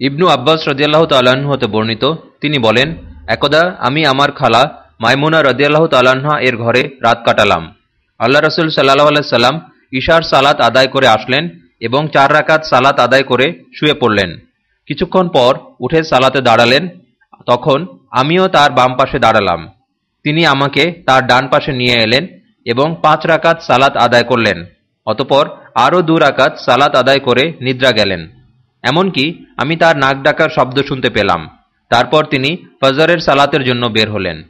ইবনু আব্বাস রদিয়াল্লাহ তাল্লাহ্ন হতে বর্ণিত, তিনি বলেন, একদা আমি আমার খালা মাইমুনা রদিয়াল্লাহ তাল্লাহা এর ঘরে রাত কাটালাম। আল্লাহ রসুল সাল্লাহ আলাইসাল্লাম ঈশার সালাত আদায় করে আসলেন এবং চার রাকাত সালাত আদায় করে শুয়ে পড়লেন। কিছুক্ষণ পর উঠে সালাতে দাঁড়ালেন, তখন আমিও তার বাম পাশে দাঁড়ালাম। তিনি আমাকে তার ডান পাশে নিয়ে এলেন এবং পাঁচ রাকাত সালাত আদায় করলেন, অতপর আরও দু রাকাত সালাত আদায় করে নিদ্রা গেলেন। এমনকি আমি তার নাক ডাকার শব্দ শুনতে পেলাম। তারপর তিনি ফজরের সালাতের জন্য বের হলেন।